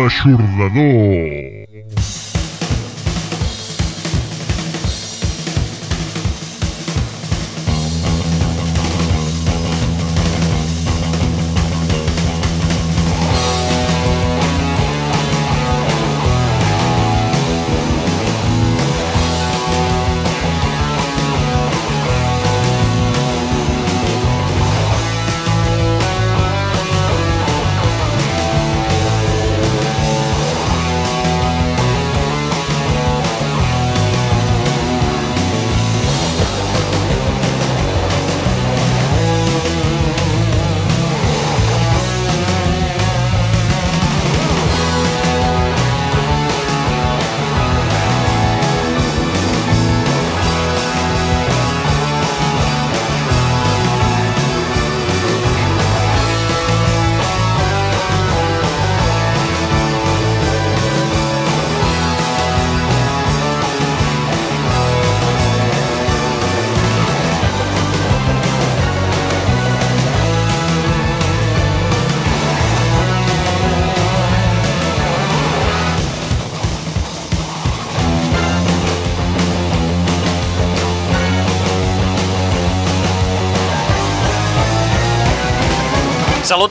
L'aixordador.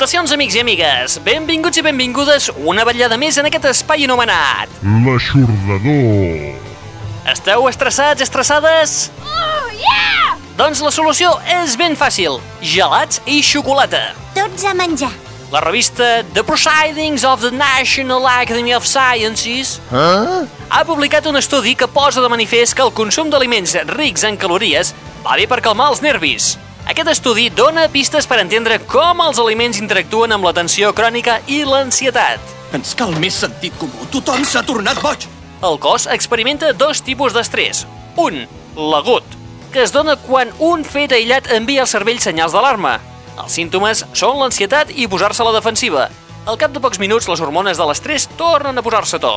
Salutacions, amics i amigues! Benvinguts i benvingudes una vetllada més en aquest espai anomenat. L'aixordador. Esteu estressats, estressades? Oh, yeah! Doncs la solució és ben fàcil. Gelats i xocolata. Tots a menjar. La revista The Proceedings of the National Academy of Sciences ha publicat un estudi que posa de manifest que el consum d'aliments rics en calories va bé per calmar els nervis. Aquest estudi dona pistes per entendre com els aliments interactuen amb la tensió crònica i l'ansietat. Ens cal més sentit comú. Tothom s'ha tornat boig. El cos experimenta dos tipus d'estrès. Un, l'agut, que es dona quan un fet aïllat envia al cervell senyals d'alarma. Els símptomes són l'ansietat i posar-se a la defensiva. Al cap de pocs minuts, les hormones de l'estrès tornen a posar-se a to.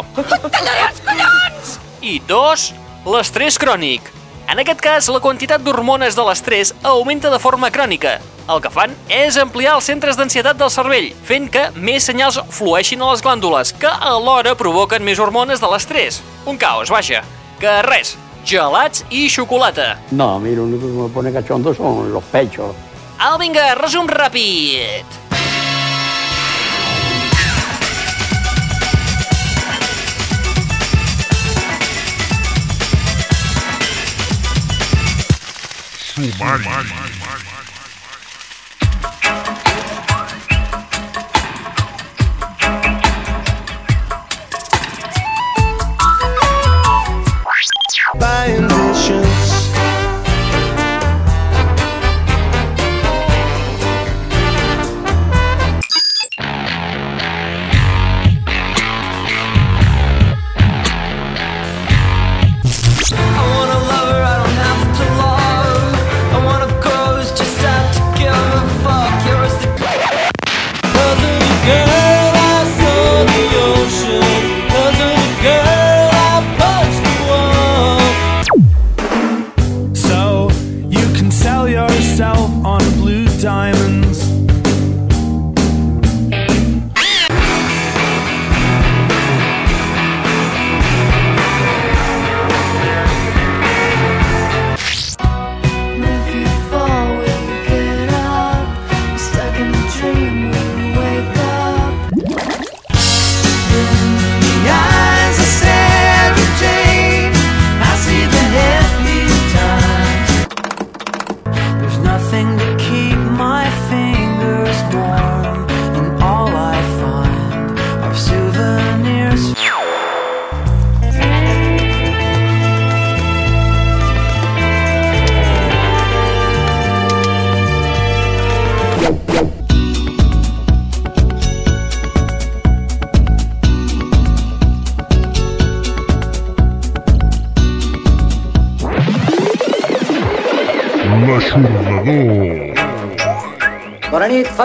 I dos, l'estrès crònic. En aquest cas, la quantitat d'hormones de l'estrès augmenta de forma crònica. El que fan és ampliar els centres d'ansietat del cervell, fent que més senyals flueixin a les glàndules, que alhora provoquen més hormones de l'estrès. Un caos, vaja. Que res, gelats i xocolata. No, a mí lo único que me pone cachondo son los pechos. Au, vinga, resum ràpid. Fumar. Diamonds.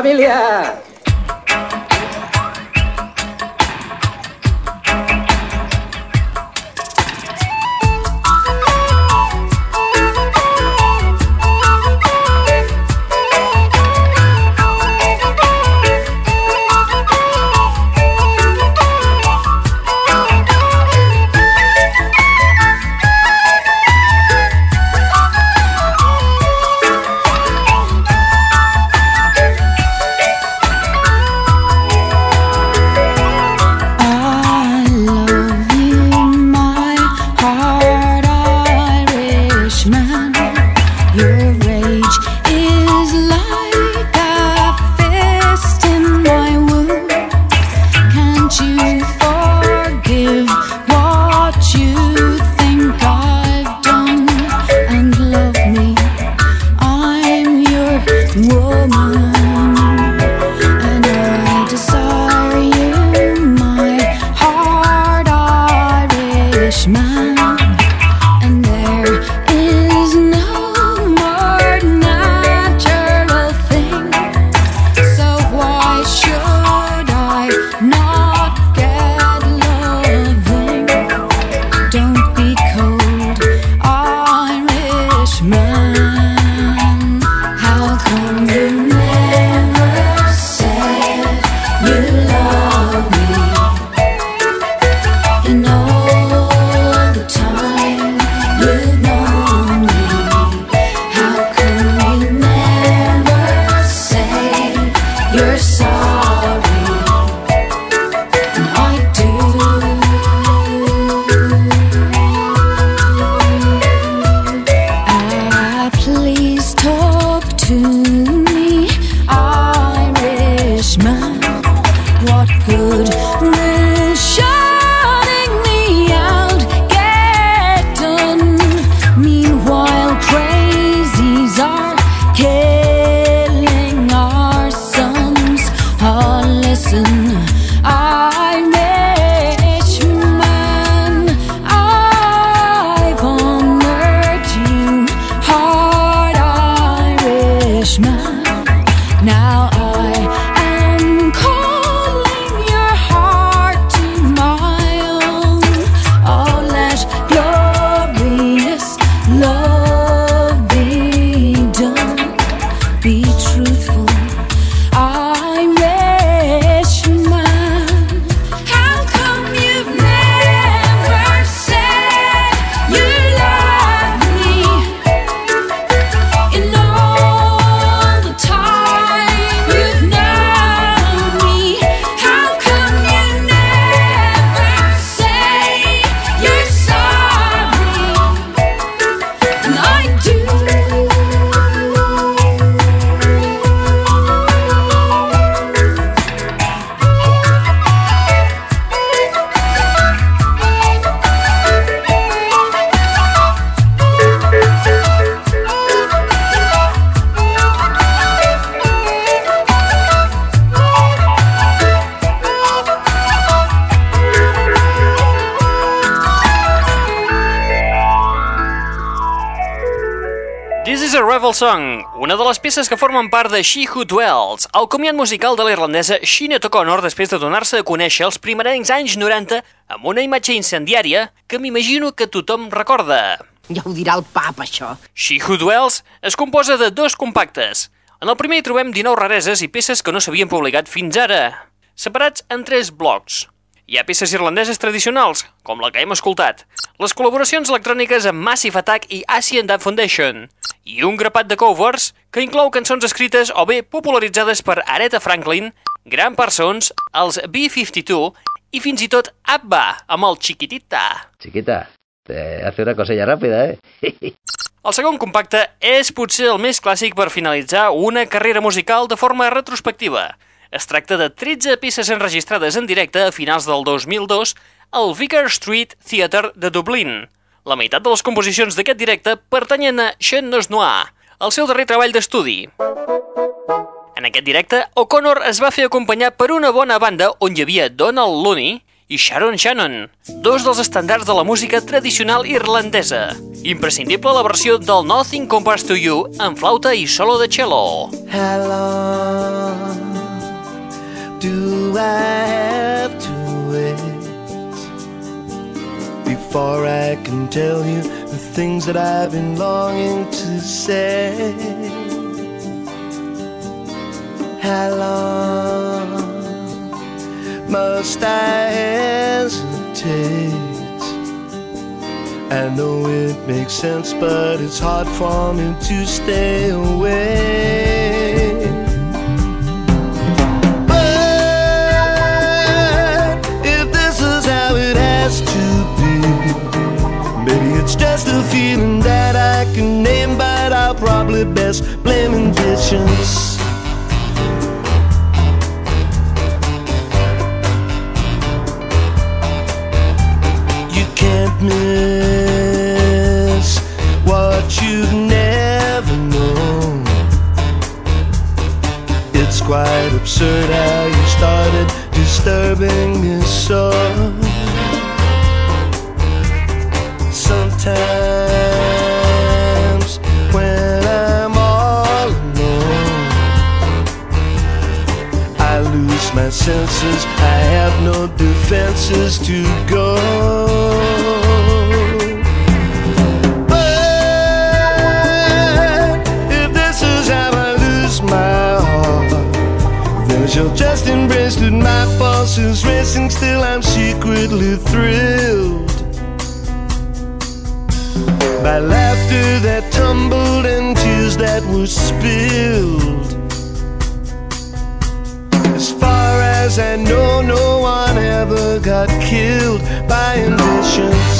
Bona you. Peces que formen part de She Who Dwells, el comiat musical de la irlandesa Sinead O'Connor després de donar-se a conèixer els primerencs anys 90 amb una imatge incendiària que m'imagino que tothom recorda. Ja ho dirà el pap, això. She Who Dwells es composa de dos compactes. En el primer hi trobem 19 rareses i peces que no s'havien publicat fins ara, separats en tres blocs. Hi ha peces irlandeses tradicionals, com la que hem escoltat, les col·laboracions electròniques amb Massive Attack i Asian Dub Foundation, i un grapat de covers que inclou cançons escrites o bé popularitzades per Aretha Franklin, Gran Parsons, els B-52 i fins i tot Abba amb el Chiquitita. Chiquita, te hace una cosilla rápida, ¿eh? El segon compacte és potser el més clàssic per finalitzar una carrera musical de forma retrospectiva. Es tracta de 13 peces enregistrades en directe a finals del 2002 al Vicar Street Theatre de Dublín. La meitat de les composicions d'aquest directe pertanyen a Sean Nos Noir, el seu darrer treball d'estudi. En aquest directe, O'Connor es va fer acompanyar per una bona banda on hi havia Donald Looney i Sharon Shannon, dos dels estàndards de la música tradicional irlandesa. Imprescindible la versió del Nothing Compares to You en flauta i solo de cello. Long do I have to wait before I can tell you the things that I've been longing to say? How long must I hesitate? I know it makes sense, but it's hard for me to stay away. Just a feeling that I can name, but I'll probably best blame impatience. You can't miss what you've never known. It's quite absurd how you started disturbing me so. Sometimes when I'm all alone, I lose my senses. I have no defenses to go. But if this is how I lose my heart, then she'll just embrace that my pulse is racing. Still, I'm secretly thrilled by laughter that tumbled and tears that were spilled. As far as I know, no one ever got killed by ambitions.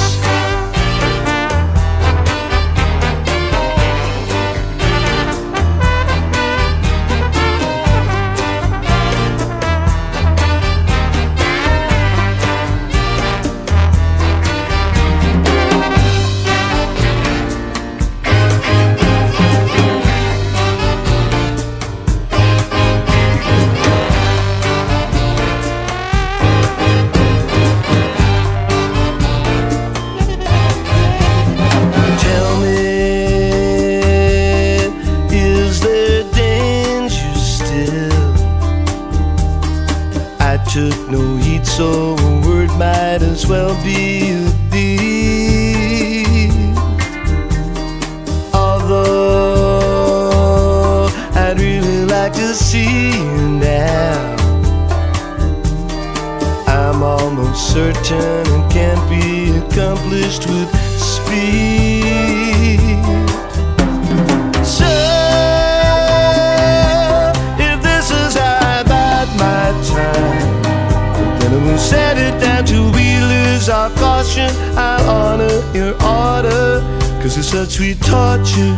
Lose our caution. I'll honor your order, cause it's such sweet torture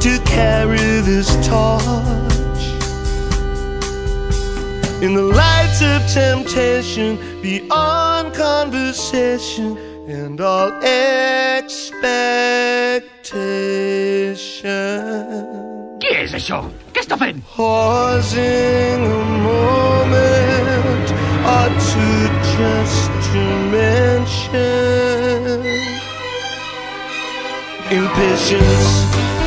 to carry this torch. In the lights of temptation, beyond conversation and all expectation. Qui és això? Què està fent? Pausing a moment or two just to mention impatience.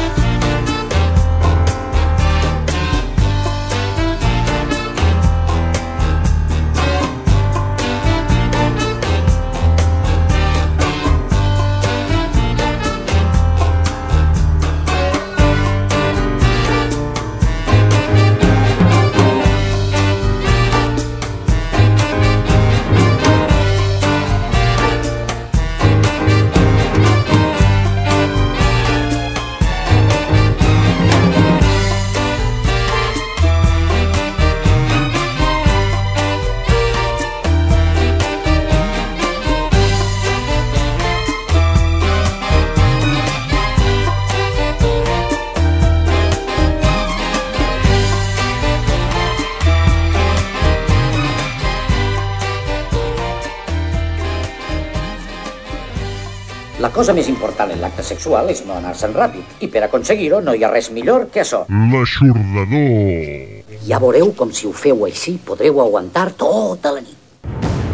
Sexual és no anar-se'n ràpid, i per aconseguir-ho no hi ha res millor que això. L'aixordador. Ja veureu com si ho feu així podreu aguantar tota la nit.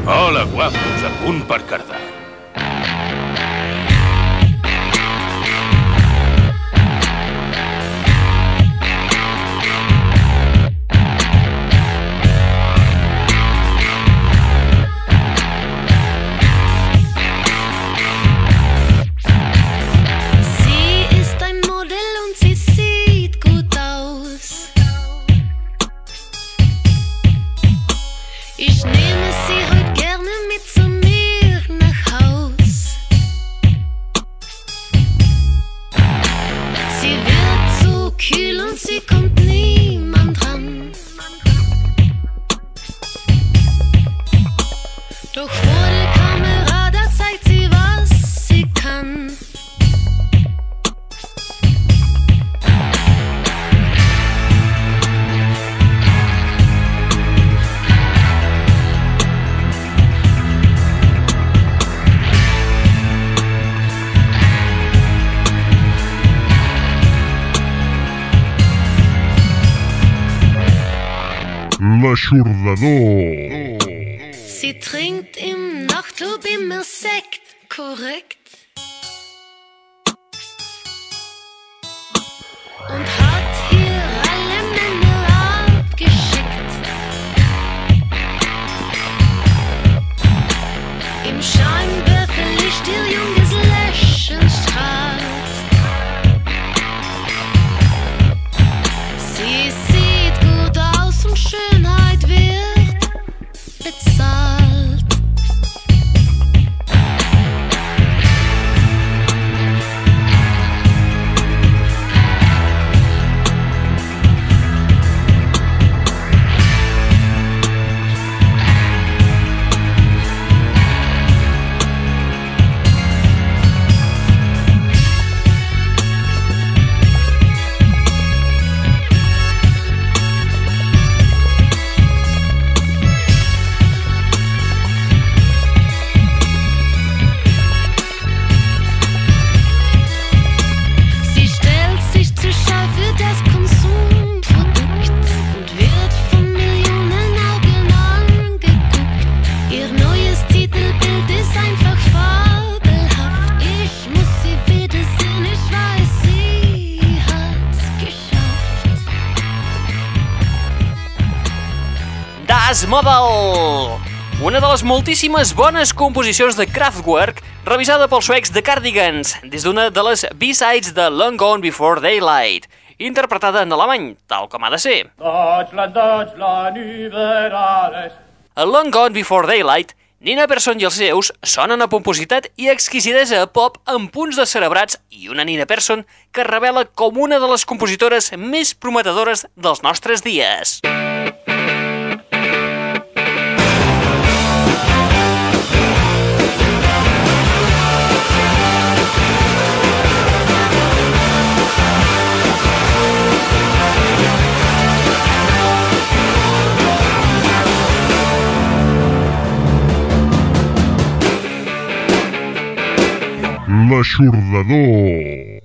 Hola, guapos, a punt per cardar. L'aixordador. Sie trinkt im Nachtclub immer Sekt, korrekt. Model! Una de les moltíssimes bones composicions de Kraftwerk revisada pels suecs de Cardigans des d'una de les B-sides de Long Gone Before Daylight, interpretada en alemany, tal com ha de ser. Deutschland, Deutschland über alles. A Long Gone Before Daylight, Nina Persson i els seus sonen a pompositat i exquisidesa pop amb punts de cerebrats i una Nina Persson que revela com una de les compositores més prometedores dels nostres dies. L'aixordador.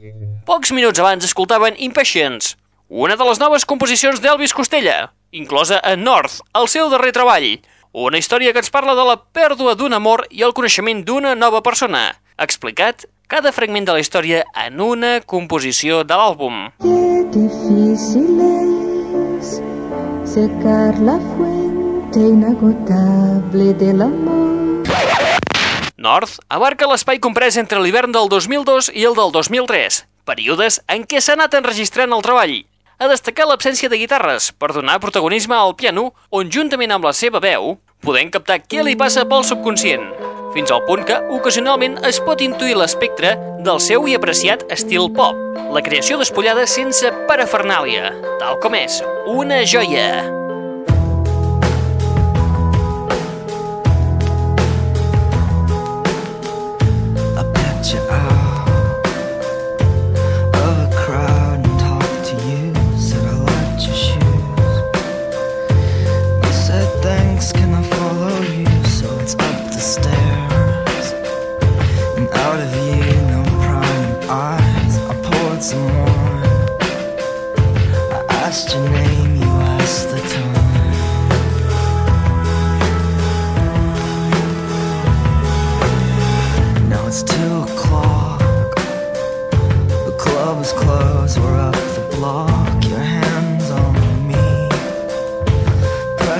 Pocs minuts abans escoltaven Impatience, una de les noves composicions d'Elvis Costello, inclosa en North, el seu darrer treball, una història que ens parla de la pèrdua d'un amor i el coneixement d'una nova persona, explicat cada fragment de la història en una composició de l'àlbum. Qué difícil es secar la fuente inagotable del amor. North abarca l'espai comprès entre l'hivern del 2002 i el del 2003, períodes en què s'ha anat enregistrant el treball. A destacar l'absència de guitarres per donar protagonisme al piano, on juntament amb la seva veu podem captar què li passa pel subconscient, fins al punt que ocasionalment es pot intuir l'espectre del seu i apreciat estil pop, la creació despullada sense parafernàlia, tal com és, una joia.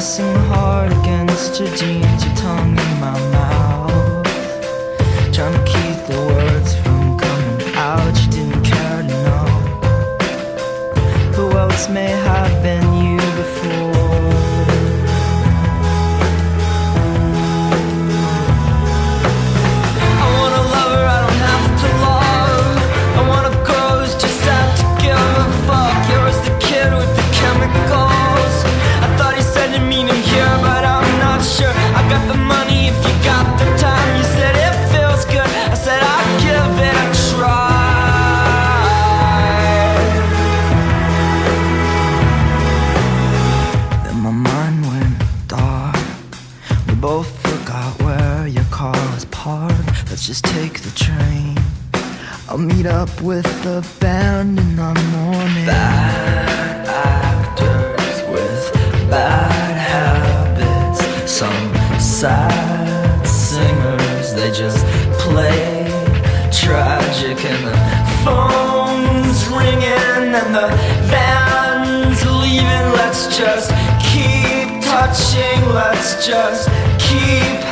pressing hard against your jeans, your tongue in my mouth. Trying to keep the words from coming out, you didn't care to know who else may South Park, let's just take the train. I'll meet up with the band in the morning. Bad actors with bad habits, some sad singers, they just play tragic and the phone's ringing and the band's leaving. Let's just keep touching, let's just keep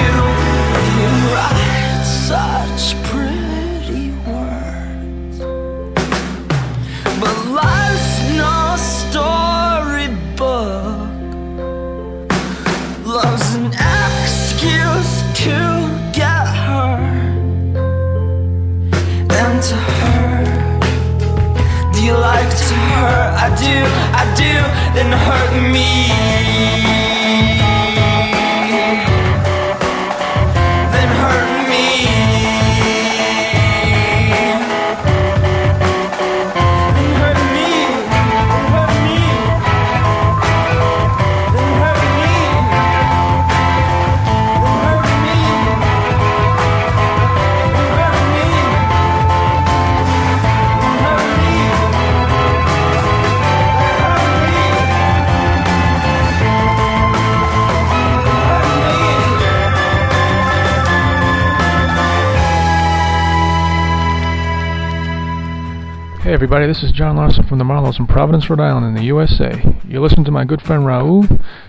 do, I do, then hurt me. Hey everybody, this is John Larson from the Marlows in Providence, Rhode Island in the USA. You're listening to my good friend Raoul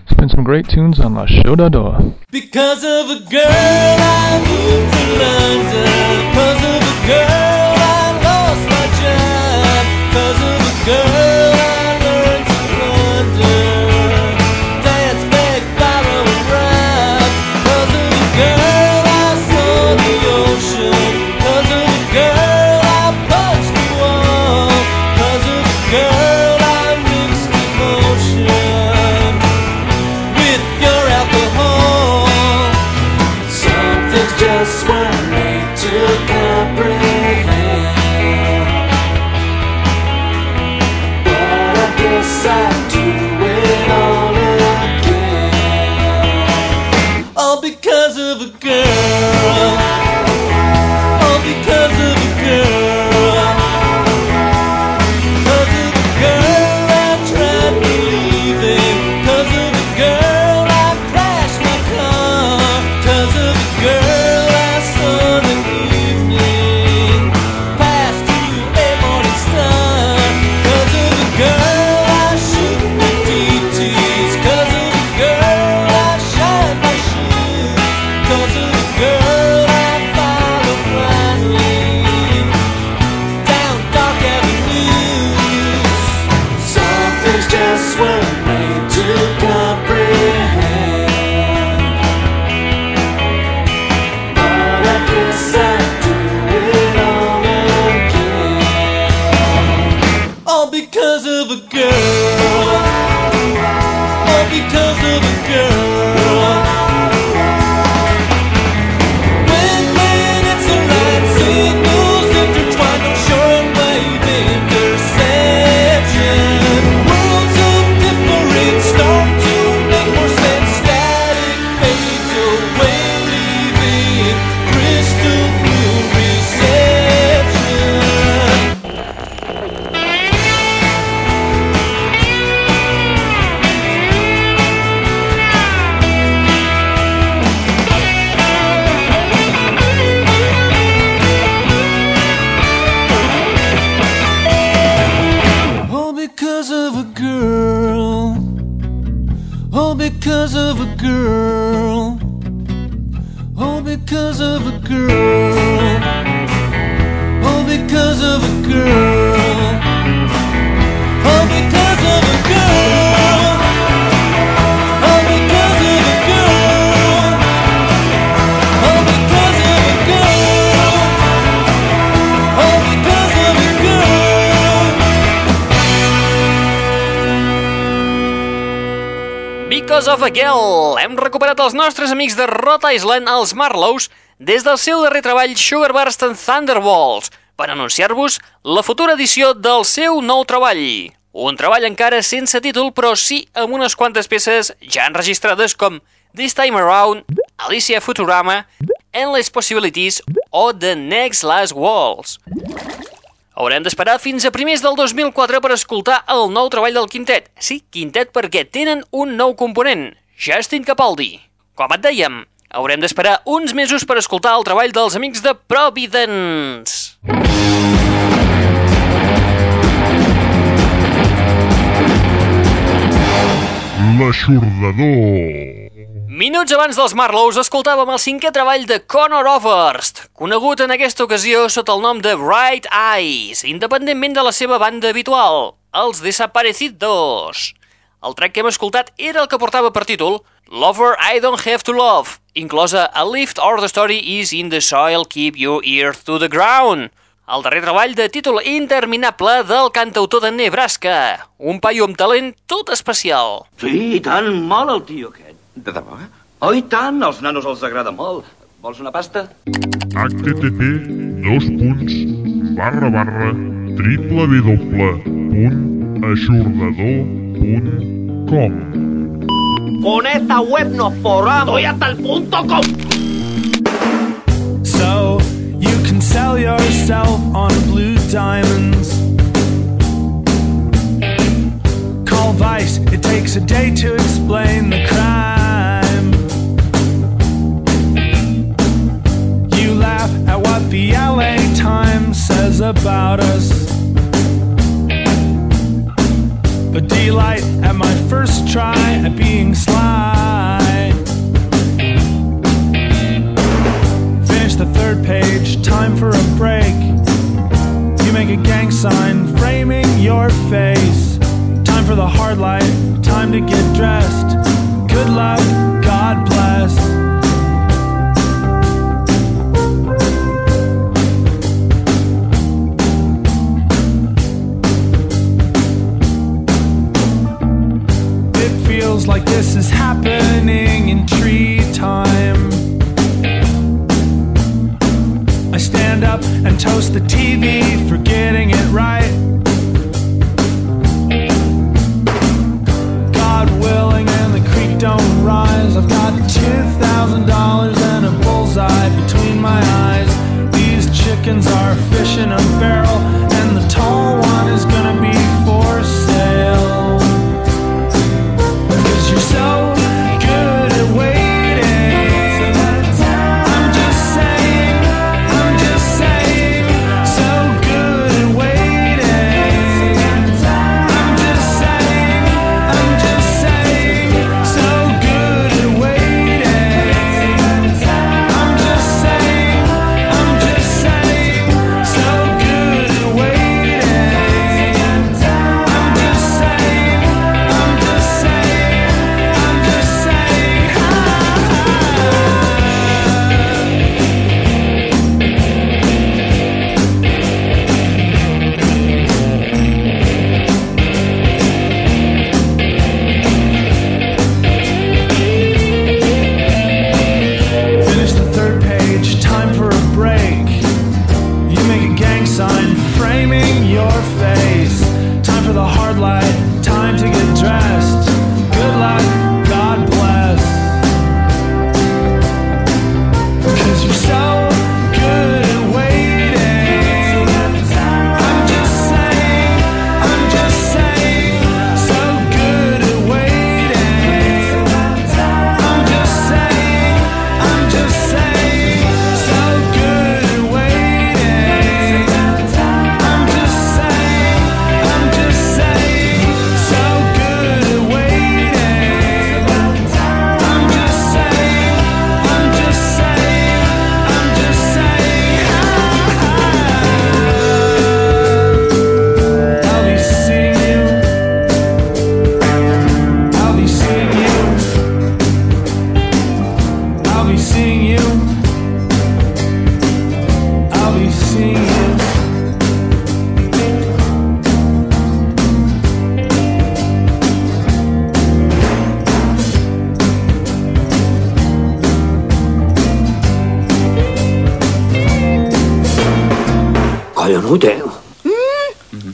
spin some great tunes on La Chodador. Because of a girl I moved to London, because of a girl I lost my job, because of a girl Again. Hem recuperat els nostres amics de Rhode Island, els Marlows, des del seu darrer treball Sugar Burst and Thunderbolts, per anunciar-vos la futura edició del seu nou treball. Un treball encara sense títol, però sí amb unes quantes peces ja enregistrades com This Time Around, Alicia Futurama, Endless Possibilities o The Next Last Waltz. Haurem d'esperar fins a primers del 2004 per escoltar el nou treball del quintet. Sí, quintet perquè tenen un nou component, Justin Capaldi. Com et dèiem, haurem d'esperar uns mesos per escoltar el treball dels amics de Providence. L'aixordador. Minuts abans dels Marlows escoltàvem el cinquè treball de Conor Oberst, conegut en aquesta ocasió sota el nom de Bright Eyes, independentment de la seva banda habitual, els Desaparecidos. El track que hem escoltat era el que portava per títol Lover I Don't Have to Love, inclosa A Lift or the Story is in the Soil Keep Your Ear to the Ground, el darrer treball de títol interminable del cantautor de Nebraska, un paio amb talent tot especial. Sí, i tant, molt el tio aquest. De debò? Oh, i tant, als nanos els agrada molt. Vols una pasta? http dos punts barra barra triple w punt aixordador punt com Con esta web nos forramos. Estoy hasta el punto com. So you can sell yourself on blue diamonds. Call Vice, it takes a day to explain the crime. You laugh at what the LA Times says about us. But delight at my first try at being sly. Finish the third page, time for a break. You make a gang sign framing your face. Time for the hard light, time to get dressed. Good luck, God bless. This is happening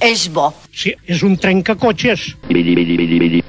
és bo. Sí, és un trencacotxes. Nothing's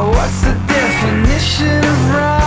What's the definition of wrong?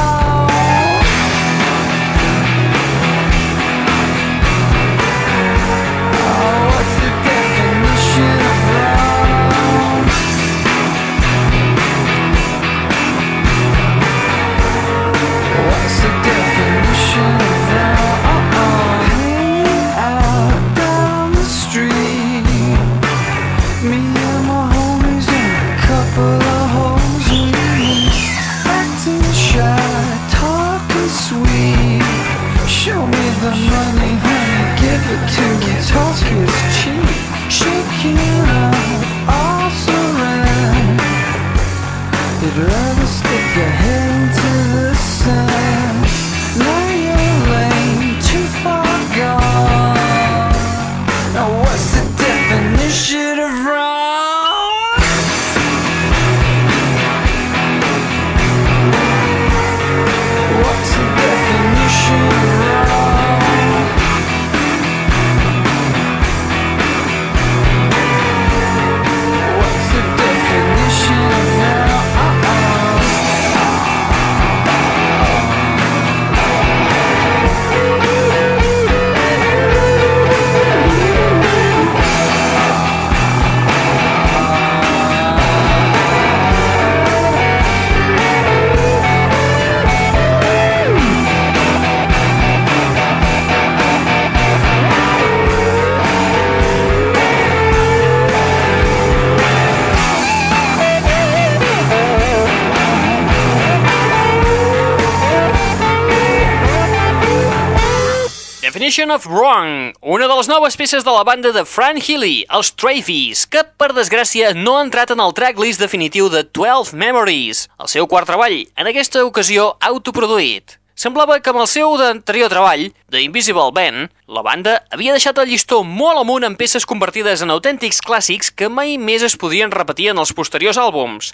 Definition of Wrong, una de les noves peces de la banda de Fran Healy, els Travies, que per desgràcia no ha entrat en el tracklist definitiu de 12 Memories, el seu quart treball, en aquesta ocasió autoproduït. Semblava que amb el seu anterior treball, The Invisible Band, la banda havia deixat el llistó molt amunt en peces convertides en autèntics clàssics que mai més es podien repetir en els posteriors àlbums.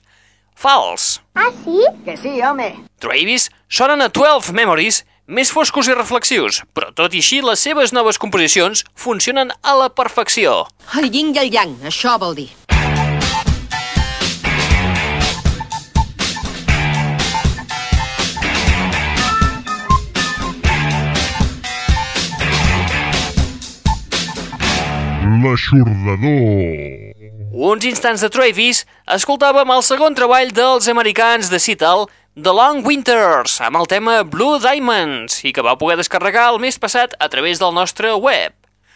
Fals. Ah, sí? Que sí, home. Travis sonen a 12 Memories més foscos i reflexius, però tot i així les seves noves composicions funcionen a la perfecció. El yin i el yang, això vol dir. L'aixordador. Uns instants de Travis, escoltàvem el segon treball dels americans de Seattle, The Long Winters, amb el tema Blue Diamonds, i que va poder descarregar el mes passat a través del nostre web.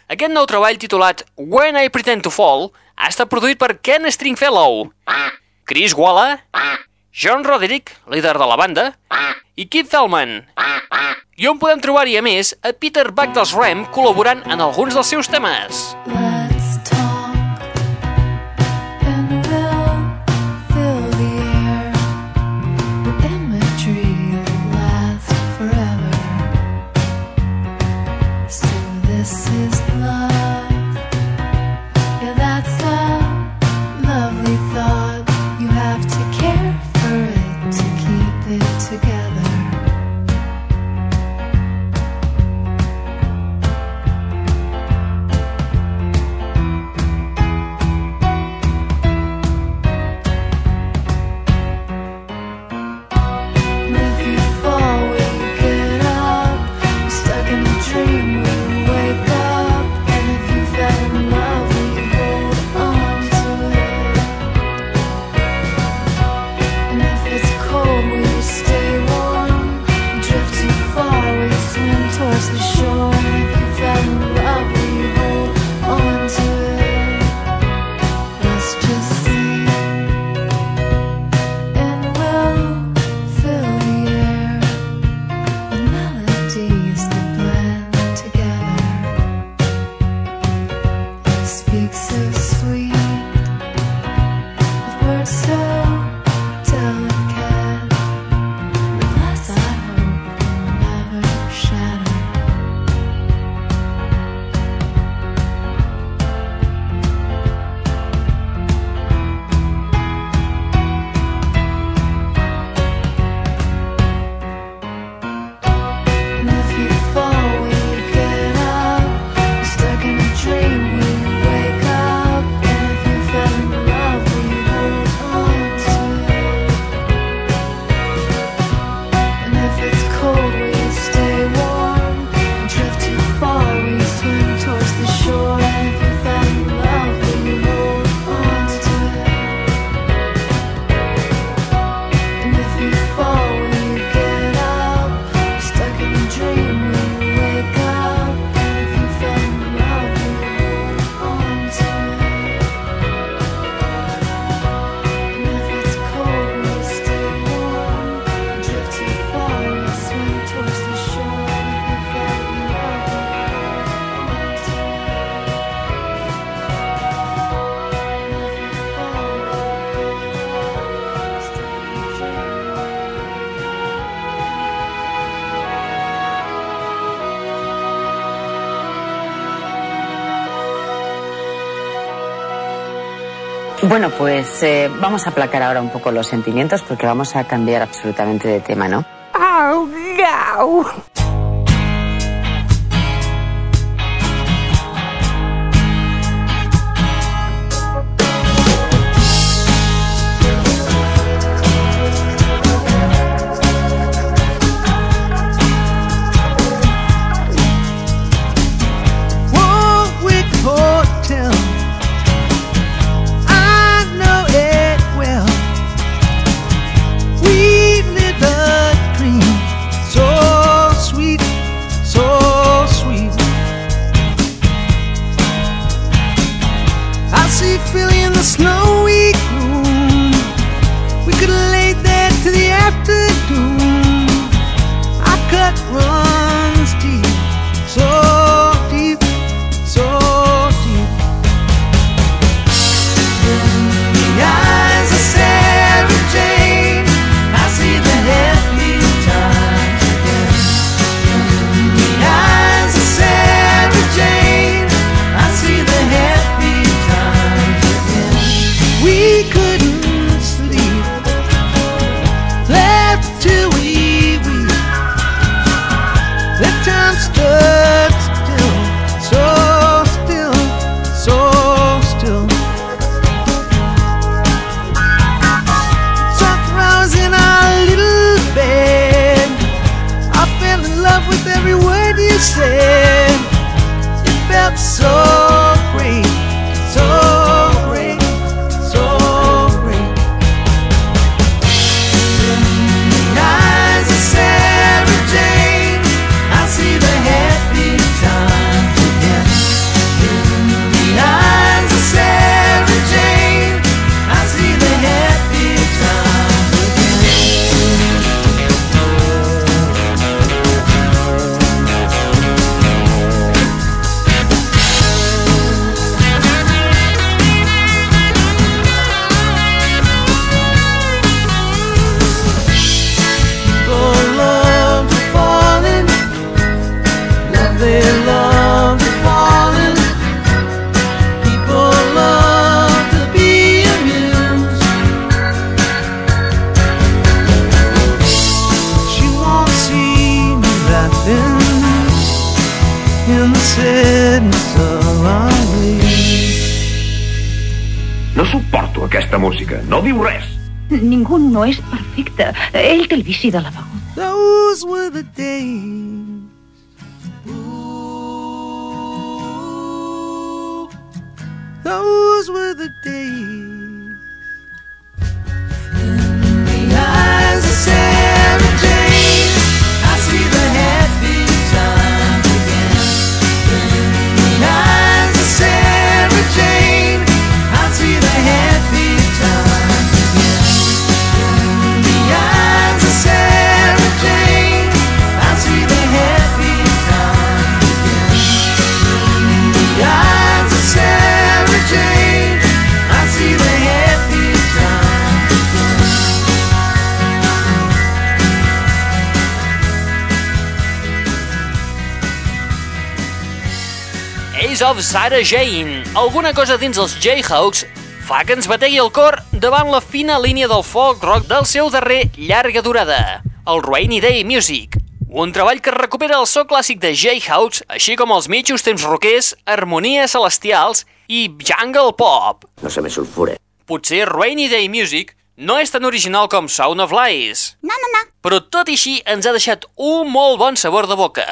Aquest nou treball titulat When I Pretend to Fall ha estat produït per Ken Stringfellow, Chris Walla, John Roderick, líder de la banda, i Keith Thelman. I on podem trobar-hi, a més, a Peter Buck dels Ram col·laborant en alguns dels seus temes. Let's Bueno, pues eh, vamos a aplacar ahora un poco los sentimientos porque vamos a cambiar absolutamente de tema, ¿no? Oh, no. say. التلبيشي ده لفقود Those were the days of Sarah Jane. Alguna cosa dins els Jayhawks fa que ens bategui el cor davant la fina línia del folk rock del seu darrer llarga durada, el Rainy Day Music. Un treball que recupera el so clàssic de Jayhawks, així com els mitjos temps roquers, harmonies celestials i jungle pop. No se me sulfure. Potser Rainy Day Music no és tan original com Sound of Lies. No, no, no. Però tot i així ens ha deixat un molt bon sabor de boca.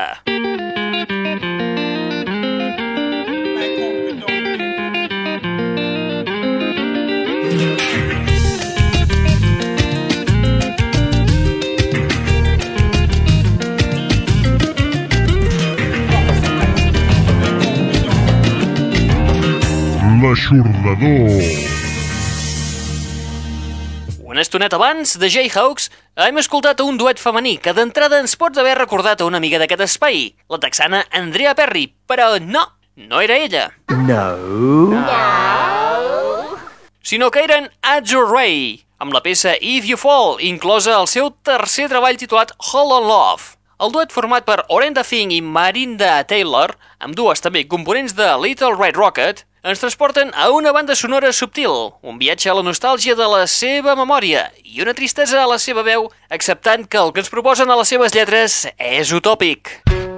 L'aixordador. Una estoneta abans, de Jayhawks, hem escoltat un duet femení que d'entrada ens pots haver recordat a una amiga d'aquest espai, la texana Andrea Perry, però no, no era ella. No. sinó que eren Azure Ray, amb la peça If You Fall, inclosa al seu tercer treball titulat Hold on Love. El duet format per Orenda Thing i Marinda Taylor, amb dues també components de Little Red Rocket, ens transporten a una banda sonora subtil, un viatge a la nostàlgia de la seva memòria i una tristesa a la seva veu, acceptant que el que ens proposen a les seves lletres és utòpic. The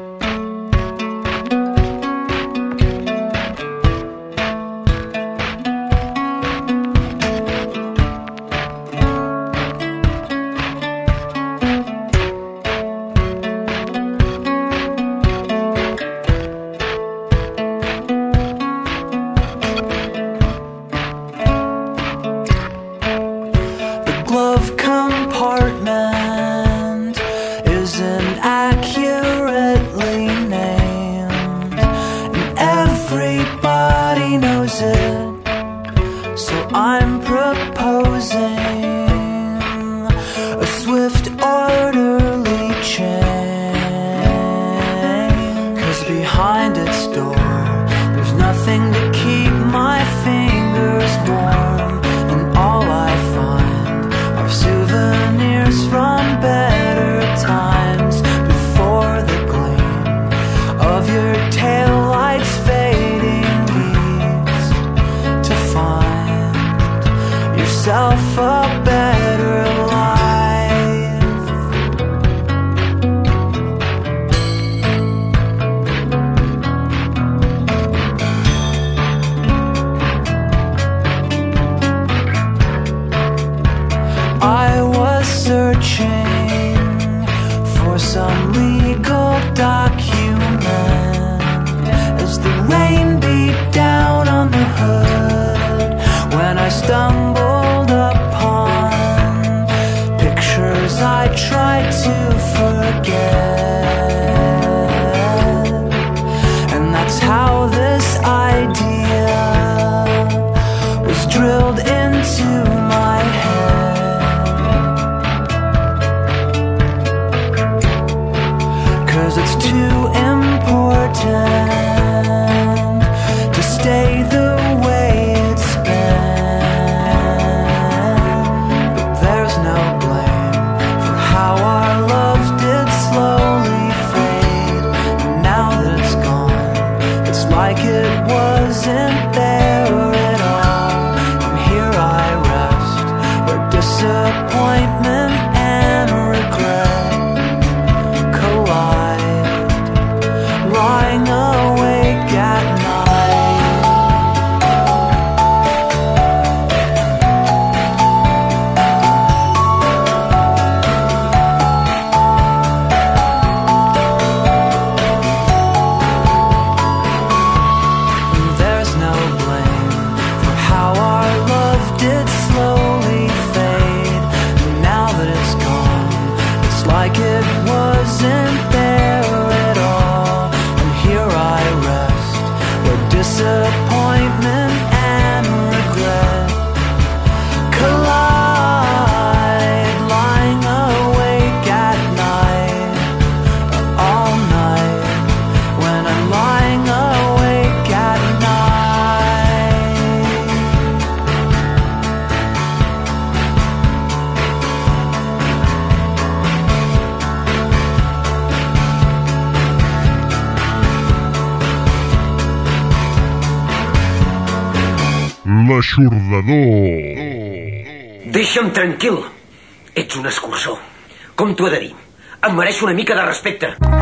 Em mereixo una mica de respecte.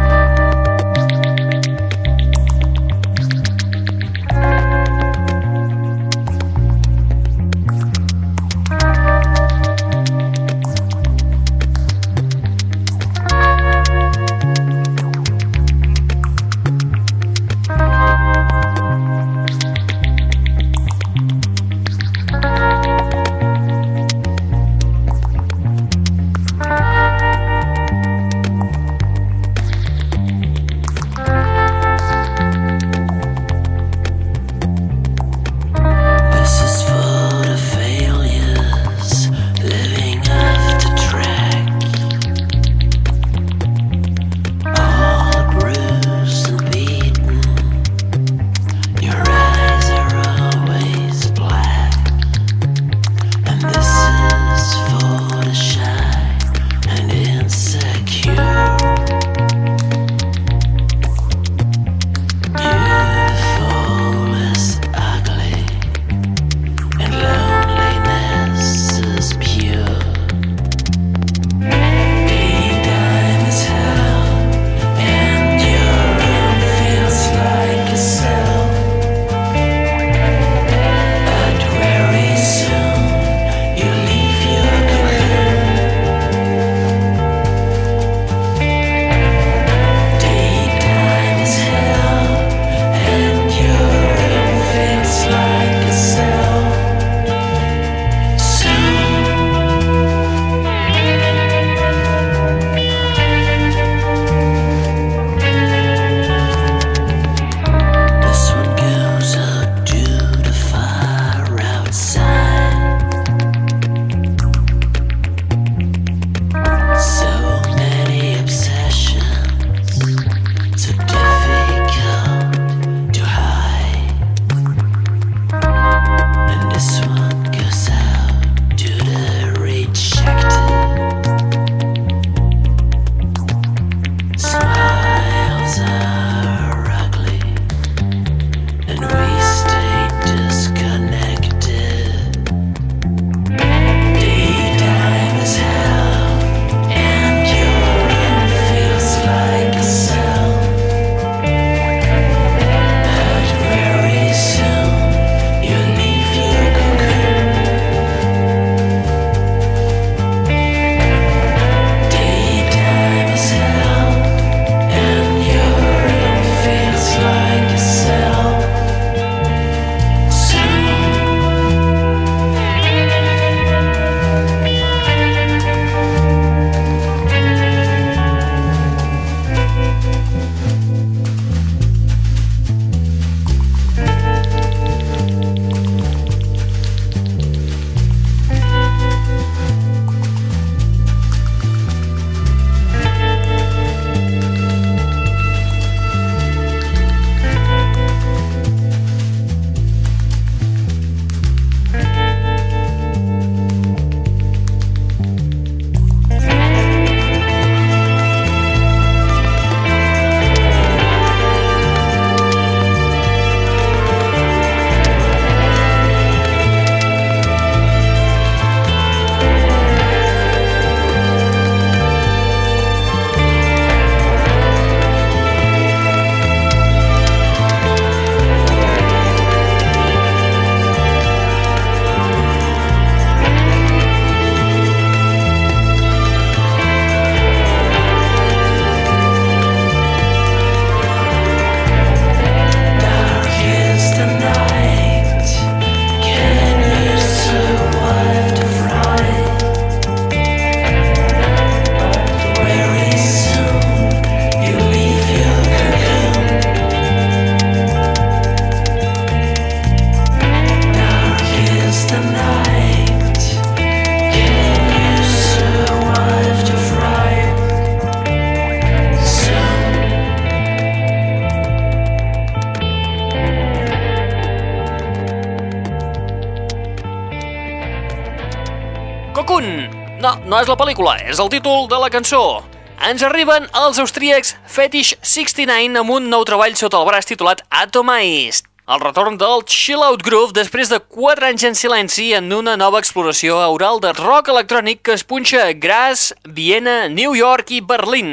És la pel·lícula, és el títol de la cançó. Ens arriben els austríacs Fetish 69 amb un nou treball sota el braç titulat Atomized. El retorn del Chill Out Groove després de 4 anys en silenci en una nova exploració aural de rock electrònic que es punxa a Graz, Viena, New York i Berlín.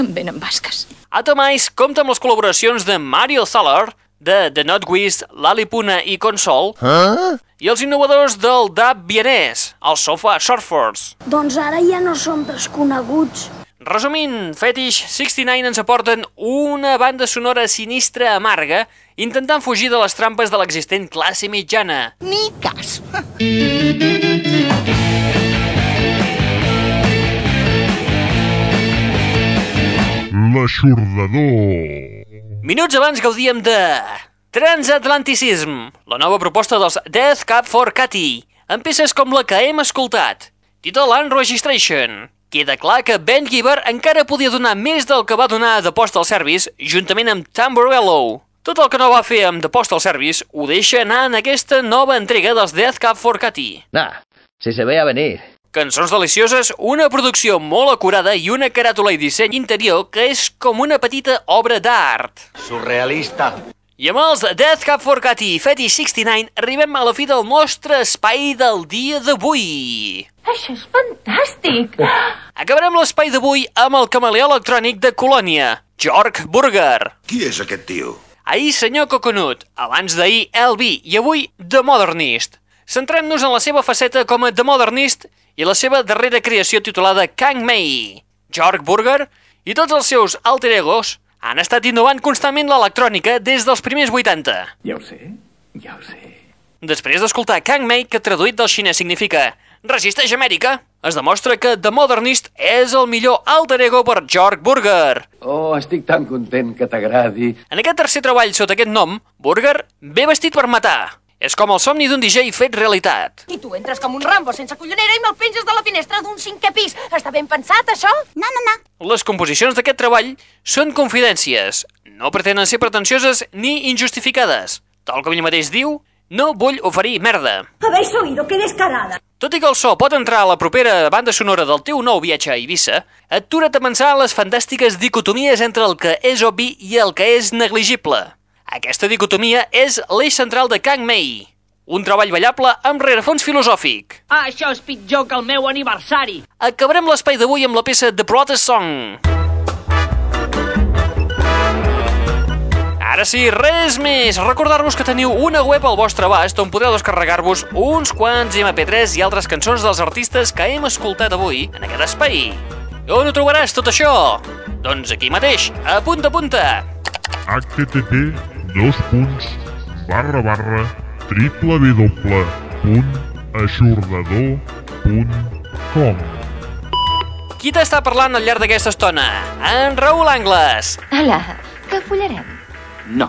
Em venen basques. Atomais compta amb les col·laboracions de Mario Thaler, de The Notwist, Lalipuna i Console, Ah? i els innovadors del dub vienès, els Sofa Surfers. Doncs ara ja no som desconeguts. Resumint, Fetish 69 ens aporten una banda sonora sinistra amarga intentant fugir de les trampes de l'existent classe mitjana. Ni cas. L'aixordador. Minuts abans gaudíem de... Transatlanticism, la nova proposta dels Death Cab for Cutie, amb peces com la que hem escoltat, Title and Registration. Queda clar que Ben Giver encara podia donar més del que va donar a The Postal Service juntament amb Tamborello. Tot el que no va fer amb The Postal Service ho deixa anar en aquesta nova entrega dels Death Cab for Cutie. Nah, si se veía venir. Cançons delicioses, una producció molt acurada i una caràtula i disseny interior que és com una petita obra d'art. Surrealista. I amb els Death Cab for Cutie i Fetish 69 arribem a la fi del nostre espai del dia d'avui. Això és fantàstic! Acabarem l'espai d'avui amb el camaleó electrònic de Colònia, Jorg Burger. Qui és aquest tio? Ahir senyor Coconut, abans d'ahir LB i avui The Modernist. Centrem-nos en la seva faceta com a The Modernist i la seva darrera creació titulada Kang Mei. Jorg Burger i tots els seus alter egos han estat innovant constantment l'electrònica des dels primers 80. Ja ho sé, ja ho sé. Després d'escoltar Kang Mei, que traduït del xinès significa Resisteix Amèrica, es demostra que The Modernist és el millor alter ego per Jorg Burger. Oh, estic tan content que t'agradi. En aquest tercer treball sota aquest nom, Burger ve vestit per matar. És com el somni d'un DJ fet realitat. I tu entres com un Rambo sense collonera i me'l penges de la finestra d'un cinquè pis. Està ben pensat, això? No, no, no. Les composicions d'aquest treball són confidències. No pretenen ser pretensioses ni injustificades. Tal com ell mateix diu, no vull oferir merda. ¿Habéis oído? ¡Qué descarada! Tot i que el so pot entrar a la propera banda sonora del teu nou viatge a Eivissa, atura't a pensar en les fantàstiques dicotomies entre el que és obvi i el que és negligible. Aquesta dicotomia és l'eix central de Kang Mei, un treball ballable amb rerefons filosòfic. Ah, això és pitjor que el meu aniversari. Acabarem l'espai d'avui amb la peça The Protest Song. Ara sí, res més! Recordar-vos que teniu una web al vostre abast on podeu descarregar-vos uns quants MP3 i altres cançons dels artistes que hem escoltat avui en aquest espai. I on ho trobaràs, tot això? Doncs aquí mateix, a punta a punta. http dos punts barra barra www.aixordador.com Qui t'està parlant al llarg d'aquesta estona? En Raül Angles. Hola, que follarem? No,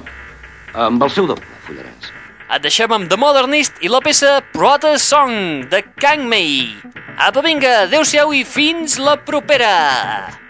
amb el seu doble follaràs. Et deixem amb The Modernist i la peça Protest Song de Kang Mei. Apa, vinga, adeu-siau i fins la propera!